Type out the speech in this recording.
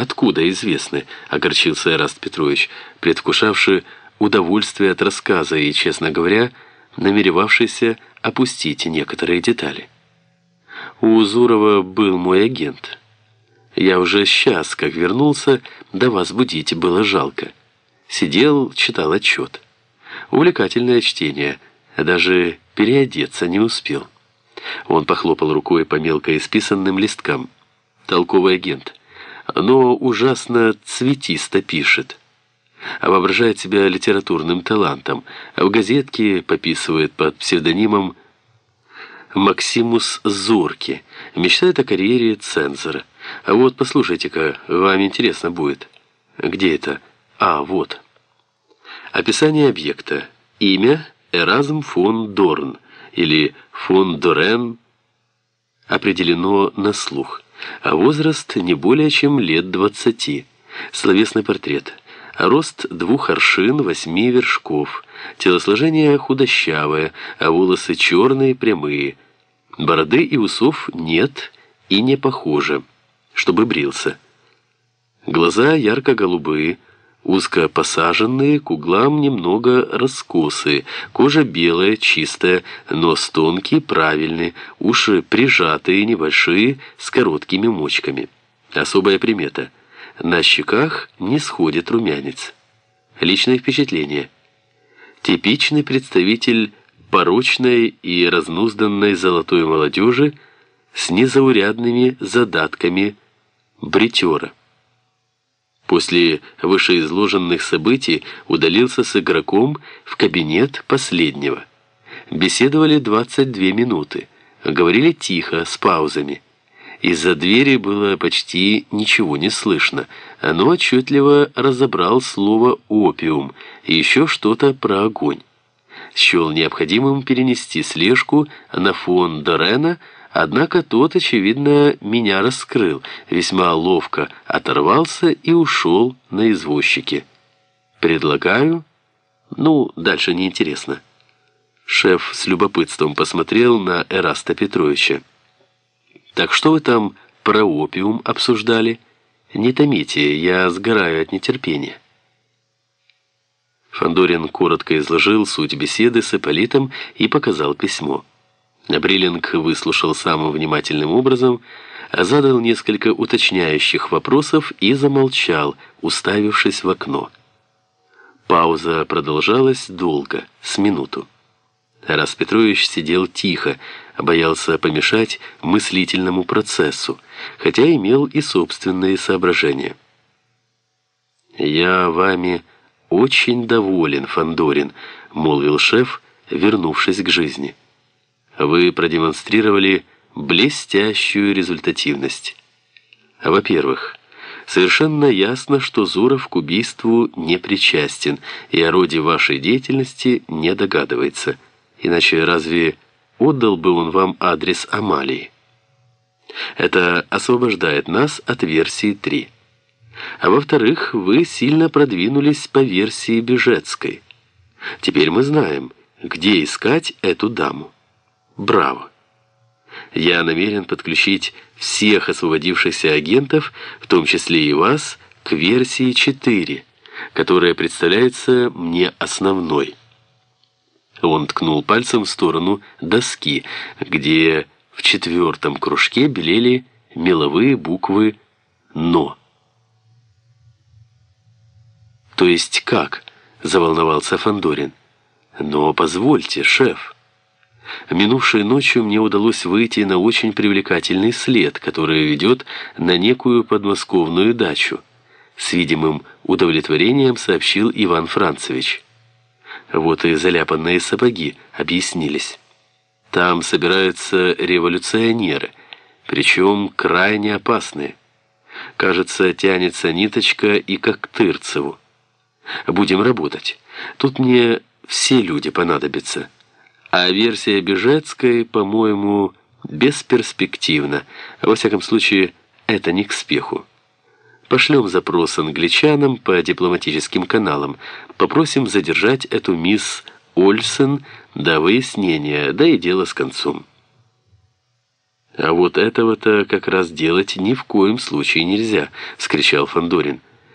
«Откуда известны?» — огорчился Эраст Петрович, предвкушавший удовольствие от рассказа и, честно говоря, намеревавшийся опустить некоторые детали. «У Зурова был мой агент. Я уже сейчас, как вернулся, до вас будить было жалко. Сидел, читал отчет. Увлекательное чтение, даже переодеться не успел». Он похлопал рукой по мелко исписанным листкам. «Толковый агент» но ужасно цветисто пишет. А воображает себя литературным талантом, а в газетке пописывает под псевдонимом Максимус Зорки, мечтает о карьере цензора. А вот, послушайте-ка, вам интересно будет. Где это? А, вот. Описание объекта. Имя Эразм фон Дорн или фон Дорен определено на слух а возраст не более чем лет двадцати. Словесный портрет. Рост двух аршин, восьми вершков. Телосложение худощавое, а волосы черные, прямые. Бороды и усов нет и не похоже, чтобы брился. Глаза ярко-голубые, узко посаженные, к углам немного раскосые, кожа белая, чистая, нос тонкий, правильный, уши прижатые, небольшие, с короткими мочками. Особая примета. На щеках не сходит румянец. Личное впечатление. Типичный представитель порочной и разнузданной золотой молодежи с незаурядными задатками бритера. После вышеизложенных событий удалился с игроком в кабинет последнего. Беседовали 22 минуты. Говорили тихо, с паузами. Из-за двери было почти ничего не слышно, но отчетливо разобрал слово «опиум» и еще что-то про огонь. Счел необходимым перенести слежку на фон Дорена, Однако тот, очевидно, меня раскрыл, весьма ловко оторвался и ушел на извозчике. «Предлагаю?» «Ну, дальше неинтересно». Шеф с любопытством посмотрел на Эраста Петровича. «Так что вы там про опиум обсуждали? Не томите, я сгораю от нетерпения». Фандорин коротко изложил суть беседы с Ипполитом и показал письмо. Бриллинг выслушал самым внимательным образом, задал несколько уточняющих вопросов и замолчал, уставившись в окно. Пауза продолжалась долго, с минуту. Тарас Петрович сидел тихо, боялся помешать мыслительному процессу, хотя имел и собственные соображения. «Я вами очень доволен, Фандорин, молвил шеф, вернувшись к жизни вы продемонстрировали блестящую результативность. Во-первых, совершенно ясно, что Зуров к убийству не причастен и о роде вашей деятельности не догадывается. Иначе разве отдал бы он вам адрес Амалии? Это освобождает нас от версии 3. А во-вторых, вы сильно продвинулись по версии Бежецкой. Теперь мы знаем, где искать эту даму. Браво! Я намерен подключить всех освободившихся агентов, в том числе и вас, к версии 4, которая представляется мне основной. Он ткнул пальцем в сторону доски, где в четвертом кружке белели меловые буквы «Но». «То есть как?» – заволновался Фандорин. «Но позвольте, шеф». Минувшей ночью мне удалось выйти на очень привлекательный след, который ведет на некую подмосковную дачу. С видимым удовлетворением сообщил Иван Францевич. Вот и заляпанные сапоги объяснились. Там собираются революционеры, причем крайне опасные. Кажется, тянется ниточка и как Тырцеву. Будем работать. Тут мне все люди понадобятся. А версия Бежецкой, по-моему, бесперспективна. Во всяком случае, это не к спеху. Пошлем запрос англичанам по дипломатическим каналам. Попросим задержать эту мисс Ольсен до выяснения, да и дело с концом. «А вот этого-то как раз делать ни в коем случае нельзя!» — скричал Фандорин.